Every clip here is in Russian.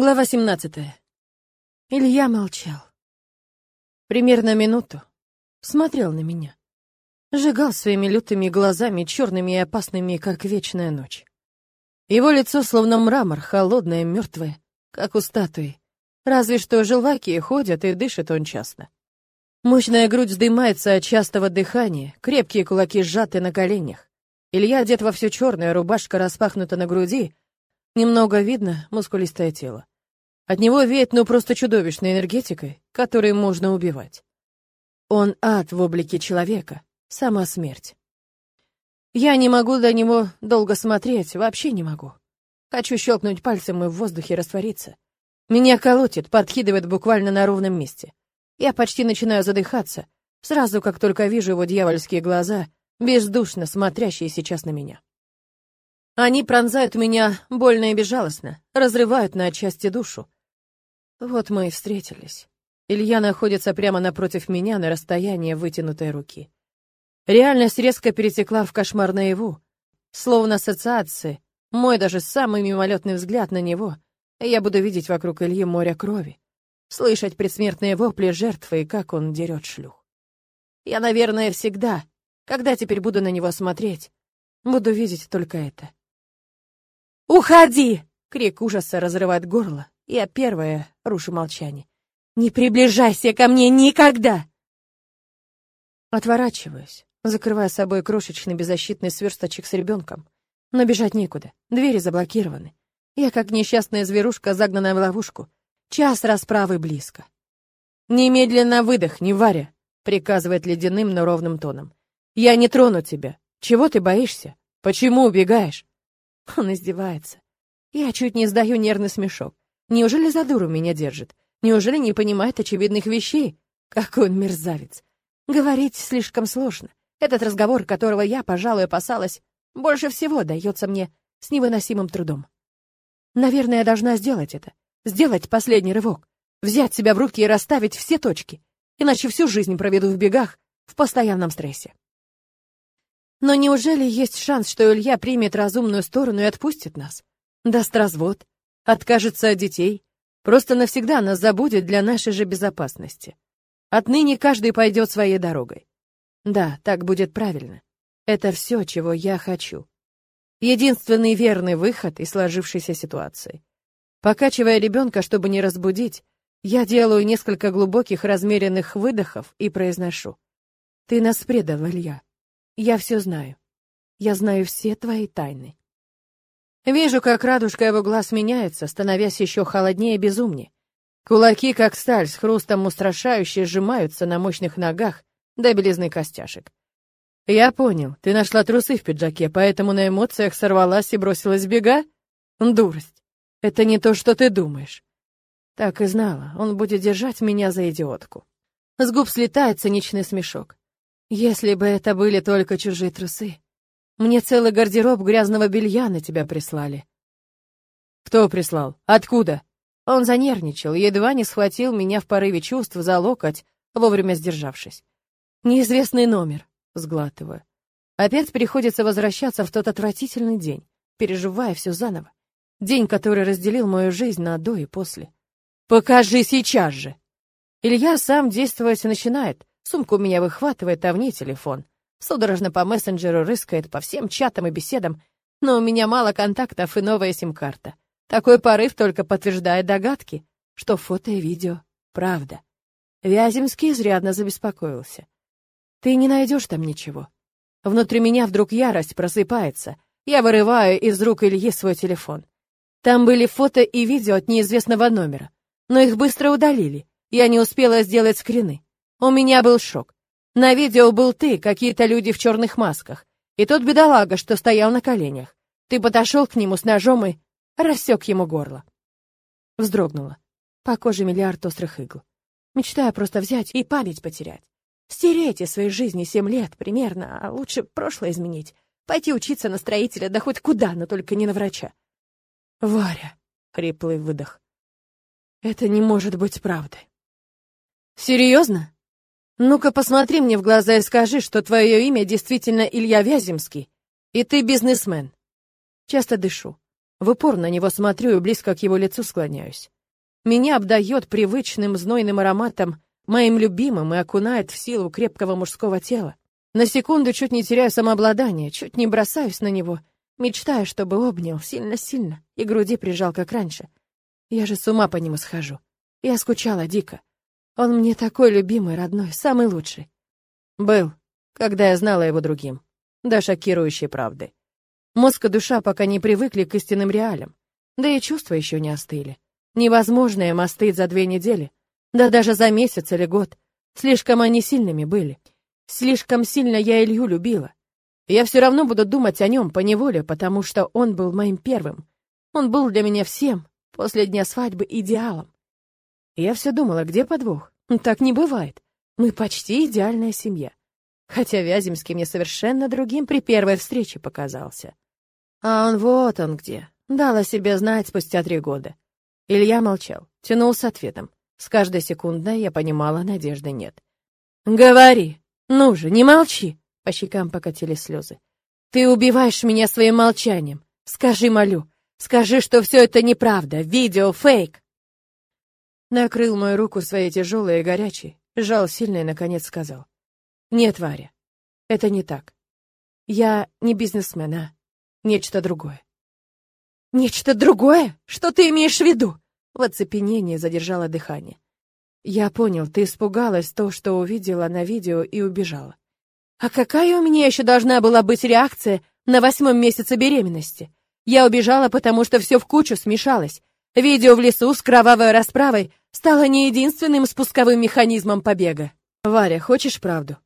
Глава 17. Илья молчал. Примерно минуту. Смотрел на меня. Сжигал своими лютыми глазами, черными и опасными, как вечная ночь. Его лицо словно мрамор, холодное, мертвое, как у статуи. Разве что желваки ходят, и дышит он часто. Мощная грудь вздымается от частого дыхания, крепкие кулаки сжаты на коленях. Илья одет во все черное, рубашка распахнута на груди, Немного видно мускулистое тело. От него веет ну просто чудовищной энергетикой, которой можно убивать. Он ад в облике человека, сама смерть. Я не могу до него долго смотреть, вообще не могу. Хочу щелкнуть пальцем и в воздухе раствориться. Меня колотит, подкидывает буквально на ровном месте. Я почти начинаю задыхаться, сразу как только вижу его дьявольские глаза, бездушно смотрящие сейчас на меня. Они пронзают меня больно и безжалостно, разрывают на части душу. Вот мы и встретились. Илья находится прямо напротив меня на расстоянии вытянутой руки. Реальность резко перетекла в кошмар наяву. Словно ассоциации, мой даже самый мимолетный взгляд на него, я буду видеть вокруг Ильи море крови, слышать предсмертные вопли жертвы и как он дерет шлюх. Я, наверное, всегда, когда теперь буду на него смотреть, буду видеть только это. «Уходи!» — крик ужаса разрывает горло. Я первая рушу молчание. «Не приближайся ко мне никогда!» Отворачиваюсь, закрывая собой крошечный беззащитный сверсточек с ребенком. Но бежать некуда, двери заблокированы. Я, как несчастная зверушка, загнанная в ловушку. Час расправы близко. «Немедленно выдохни, Варя!» — приказывает ледяным, но ровным тоном. «Я не трону тебя. Чего ты боишься? Почему убегаешь?» Он издевается. Я чуть не сдаю нервный смешок. Неужели за дуру меня держит? Неужели не понимает очевидных вещей? Какой он мерзавец. Говорить слишком сложно. Этот разговор, которого я, пожалуй, опасалась, больше всего дается мне с невыносимым трудом. Наверное, я должна сделать это. Сделать последний рывок. Взять себя в руки и расставить все точки. Иначе всю жизнь проведу в бегах, в постоянном стрессе. Но неужели есть шанс, что Илья примет разумную сторону и отпустит нас? Даст развод? Откажется от детей? Просто навсегда нас забудет для нашей же безопасности. Отныне каждый пойдет своей дорогой. Да, так будет правильно. Это все, чего я хочу. Единственный верный выход из сложившейся ситуации. Покачивая ребенка, чтобы не разбудить, я делаю несколько глубоких размеренных выдохов и произношу. «Ты нас предал, Илья. Я все знаю. Я знаю все твои тайны. Вижу, как радужка его глаз меняется, становясь еще холоднее и безумнее. Кулаки, как сталь, с хрустом устрашающе сжимаются на мощных ногах до белизны костяшек. Я понял, ты нашла трусы в пиджаке, поэтому на эмоциях сорвалась и бросилась бега? Дурость. Это не то, что ты думаешь. Так и знала, он будет держать меня за идиотку. С губ слетает циничный смешок. Если бы это были только чужие трусы. Мне целый гардероб грязного белья на тебя прислали. Кто прислал? Откуда? Он занервничал, едва не схватил меня в порыве чувств за локоть, вовремя сдержавшись. Неизвестный номер, сглатываю. Опять приходится возвращаться в тот отвратительный день, переживая все заново. День, который разделил мою жизнь на до и после. Покажи сейчас же. Илья сам действовать начинает, Сумку у меня выхватывает, а в ней телефон. Судорожно по мессенджеру рыскает, по всем чатам и беседам. Но у меня мало контактов и новая сим-карта. Такой порыв только подтверждает догадки, что фото и видео — правда. Вяземский изрядно забеспокоился. «Ты не найдешь там ничего». Внутри меня вдруг ярость просыпается. Я вырываю из рук Ильи свой телефон. Там были фото и видео от неизвестного номера, но их быстро удалили. Я не успела сделать скрины. У меня был шок. На видео был ты, какие-то люди в черных масках, и тот бедолага, что стоял на коленях. Ты подошел к нему с ножом и рассек ему горло. Вздрогнула. По коже миллиард острых игл. Мечтаю просто взять и память потерять. Стереть из своей жизни семь лет примерно, а лучше прошлое изменить. Пойти учиться на строителя, да хоть куда, но только не на врача. Варя, хриплый выдох. Это не может быть правдой. Серьезно? Ну-ка посмотри мне в глаза и скажи, что твое имя действительно Илья Вяземский, и ты бизнесмен. Часто дышу. В упор на него смотрю и близко к его лицу склоняюсь. Меня обдает привычным знойным ароматом, моим любимым, и окунает в силу крепкого мужского тела. На секунду чуть не теряю самообладание, чуть не бросаюсь на него, мечтая, чтобы обнял сильно-сильно и груди прижал, как раньше. Я же с ума по нему схожу. Я скучала дико. Он мне такой любимый, родной, самый лучший. Был, когда я знала его другим. До шокирующей правды. Мозг и душа пока не привыкли к истинным реалиям. Да и чувства еще не остыли. Невозможно им остыть за две недели. Да даже за месяц или год. Слишком они сильными были. Слишком сильно я Илью любила. Я все равно буду думать о нем по неволе, потому что он был моим первым. Он был для меня всем, после дня свадьбы, идеалом. Я все думала, где подвох? Так не бывает. Мы почти идеальная семья. Хотя Вяземский мне совершенно другим при первой встрече показался. А он вот он где. Дал о себе знать спустя три года. Илья молчал, тянул с ответом. С каждой секундой я понимала, надежды нет. «Говори! Ну же, не молчи!» По щекам покатились слезы. «Ты убиваешь меня своим молчанием! Скажи, молю! Скажи, что все это неправда! Видео, фейк!» Накрыл мою руку своей тяжелой и горячей, сжал сильно и, наконец, сказал. «Нет, Варя, это не так. Я не бизнесмен, а нечто другое». «Нечто другое? Что ты имеешь в виду?» В оцепенении задержала дыхание. «Я понял, ты испугалась то, что увидела на видео и убежала. А какая у меня еще должна была быть реакция на восьмом месяце беременности? Я убежала, потому что все в кучу смешалось. Видео в лесу с кровавой расправой стало не единственным спусковым механизмом побега. Варя, хочешь правду?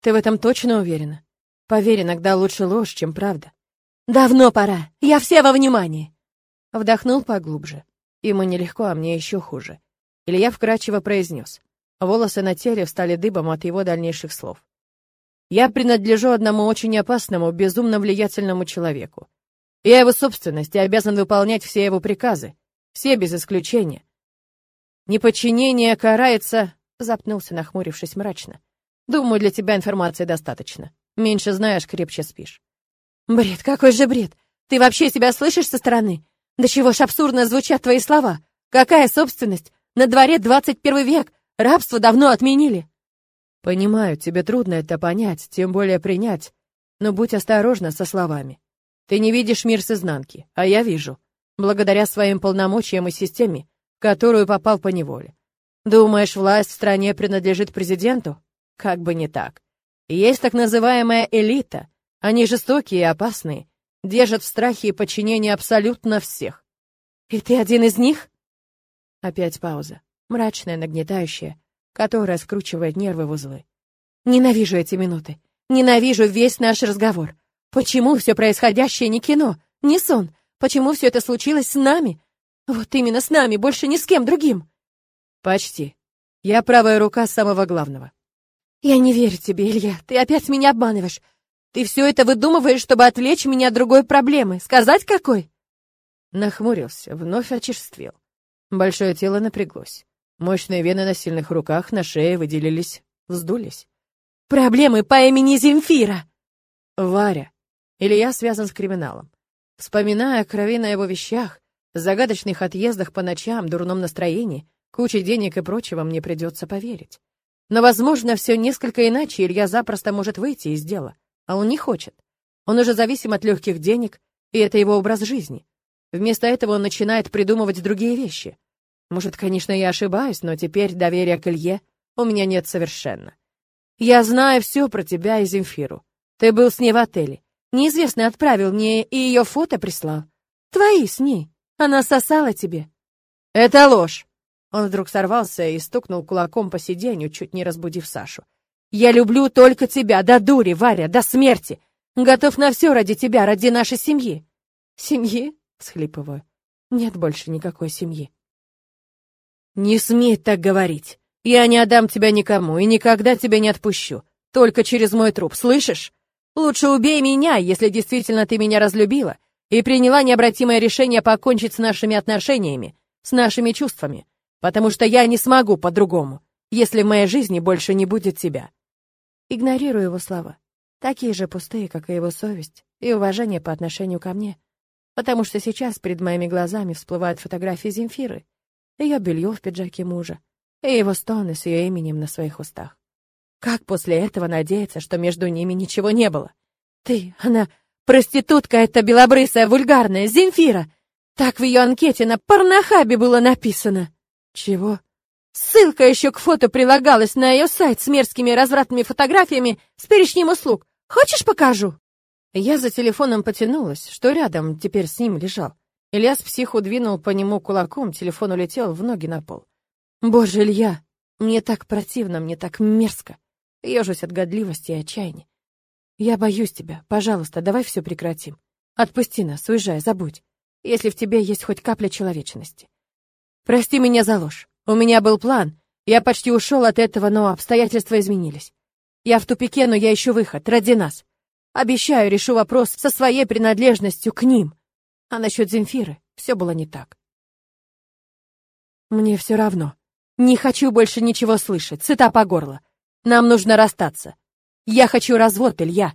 Ты в этом точно уверена? Поверь, иногда лучше ложь, чем правда. Давно пора. Я все во внимании. Вдохнул поглубже. Ему нелегко, а мне еще хуже. Илья вкрадчиво произнес. Волосы на теле встали дыбом от его дальнейших слов. Я принадлежу одному очень опасному, безумно влиятельному человеку. Я его собственность и обязан выполнять все его приказы, все без исключения. Неподчинение карается, запнулся, нахмурившись мрачно. Думаю, для тебя информации достаточно. Меньше знаешь, крепче спишь. Бред, какой же бред? Ты вообще себя слышишь со стороны? Да чего ж абсурдно звучат твои слова? Какая собственность? На дворе 21 век. Рабство давно отменили. Понимаю, тебе трудно это понять, тем более принять. Но будь осторожна со словами. Ты не видишь мир с изнанки, а я вижу. Благодаря своим полномочиям и системе, которую попал по неволе. Думаешь, власть в стране принадлежит президенту? Как бы не так. Есть так называемая элита. Они жестокие и опасные, держат в страхе и подчинении абсолютно всех. И ты один из них? Опять пауза, мрачная, нагнетающая, которая скручивает нервы в узлы. Ненавижу эти минуты. Ненавижу весь наш разговор. Почему все происходящее не кино, не сон? Почему все это случилось с нами? Вот именно с нами, больше ни с кем другим. Почти. Я правая рука самого главного. Я не верю тебе, Илья. Ты опять меня обманываешь. Ты все это выдумываешь, чтобы отвлечь меня от другой проблемы. Сказать какой? Нахмурился, вновь очерствел. Большое тело напряглось. Мощные вены на сильных руках, на шее выделились, вздулись. Проблемы по имени Земфира. Варя. Илья связан с криминалом. Вспоминая крови на его вещах, загадочных отъездах по ночам, дурном настроении, куче денег и прочего, мне придется поверить. Но, возможно, все несколько иначе, Илья запросто может выйти из дела, а он не хочет. Он уже зависим от легких денег, и это его образ жизни. Вместо этого он начинает придумывать другие вещи. Может, конечно, я ошибаюсь, но теперь доверия к Илье у меня нет совершенно. Я знаю все про тебя и Земфиру. Ты был с ней в отеле. Неизвестный отправил мне и ее фото прислал. Твои с ней. Она сосала тебе. Это ложь. Он вдруг сорвался и стукнул кулаком по сиденью, чуть не разбудив Сашу. Я люблю только тебя, до дури, Варя, до смерти. Готов на все ради тебя, ради нашей семьи. Семьи? Схлипываю. Нет больше никакой семьи. Не смей так говорить. Я не отдам тебя никому и никогда тебя не отпущу. Только через мой труп, слышишь? Лучше убей меня, если действительно ты меня разлюбила и приняла необратимое решение покончить с нашими отношениями, с нашими чувствами, потому что я не смогу по-другому, если в моей жизни больше не будет тебя. Игнорирую его слова, такие же пустые, как и его совесть и уважение по отношению ко мне. потому что сейчас перед моими глазами всплывают фотографии Земфиры, ее белье в пиджаке мужа и его стоны с ее именем на своих устах. Как после этого надеяться, что между ними ничего не было? Ты, она, проститутка эта белобрысая, вульгарная, Земфира. Так в ее анкете на порнохабе было написано. Чего? Ссылка еще к фото прилагалась на ее сайт с мерзкими развратными фотографиями с перечнем услуг. Хочешь, покажу? Я за телефоном потянулась, что рядом теперь с ним лежал. Ильяс психу двинул по нему кулаком, телефон улетел в ноги на пол. Боже, Илья, мне так противно, мне так мерзко. Ежусь от годливости и отчаяния. Я боюсь тебя. Пожалуйста, давай все прекратим. Отпусти нас, уезжай, забудь. Если в тебе есть хоть капля человечности. Прости меня за ложь. У меня был план. Я почти ушел от этого, но обстоятельства изменились. Я в тупике, но я ищу выход. Ради нас. Обещаю, решу вопрос со своей принадлежностью к ним. А насчет Земфиры все было не так. Мне все равно. Не хочу больше ничего слышать, сыта по горло. Нам нужно расстаться. Я хочу развод, Илья.